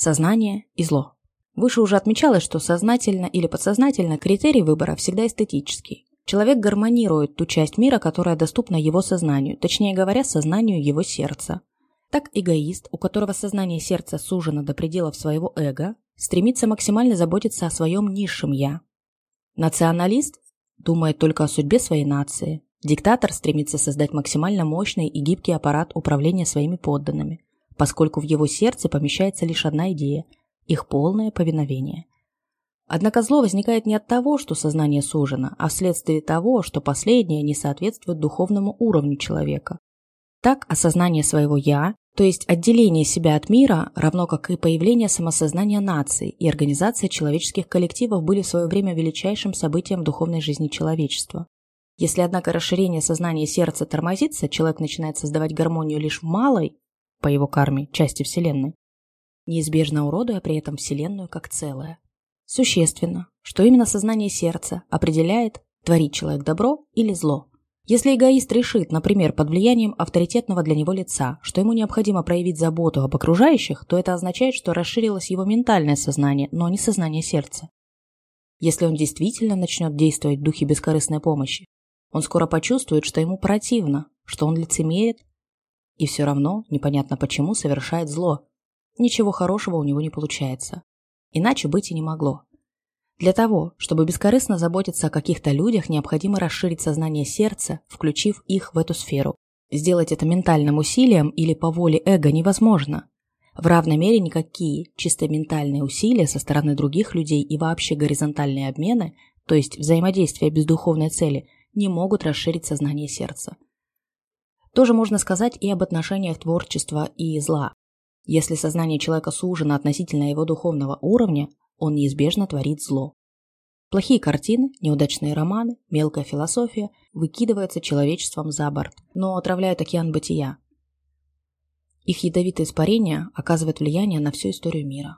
Сознание и зло. Выше уже отмечалось, что сознательно или подсознательно критерий выбора всегда эстетический. Человек гармонирует ту часть мира, которая доступна его сознанию, точнее говоря, сознанию его сердца. Так эгоист, у которого сознание сердца сужено до пределов своего эго, стремится максимально заботиться о своем низшем «я». Националист думает только о судьбе своей нации. Диктатор стремится создать максимально мощный и гибкий аппарат управления своими подданными, поскольку в его сердце помещается лишь одна идея – их полное повиновение – Однако зло возникает не от того, что сознание сужено, а вследствие того, что последнее не соответствует духовному уровню человека. Так, осознание своего «я», то есть отделение себя от мира, равно как и появление самосознания наций и организация человеческих коллективов были в свое время величайшим событием духовной жизни человечества. Если, однако, расширение сознания сердца тормозится, человек начинает создавать гармонию лишь в малой, по его карме, части Вселенной, неизбежно уродуя при этом Вселенную как целое. Существенно, что именно сознание сердца определяет, творит человек добро или зло. Если эгоист решит, например, под влиянием авторитетного для него лица, что ему необходимо проявить заботу об окружающих, то это означает, что расширилось его ментальное сознание, но не сознание сердца. Если он действительно начнет действовать в духе бескорыстной помощи, он скоро почувствует, что ему противно, что он лицемерит, и все равно, непонятно почему, совершает зло. Ничего хорошего у него не получается. Иначе быть и не могло. Для того, чтобы бескорыстно заботиться о каких-то людях, необходимо расширить сознание сердца, включив их в эту сферу. Сделать это ментальным усилием или по воле эго невозможно. В равной мере никакие чисто ментальные усилия со стороны других людей и вообще горизонтальные обмены, то есть взаимодействие без духовной цели, не могут расширить сознание сердца. Тоже можно сказать и об отношениях творчества и зла. Если сознание человека сужено относительно его духовного уровня, он неизбежно творит зло. Плохие картины, неудачные романы, мелкая философия выкидываются человечеством за борт, но отравляют океан бытия. Их ядовитое испарение оказывает влияние на всю историю мира.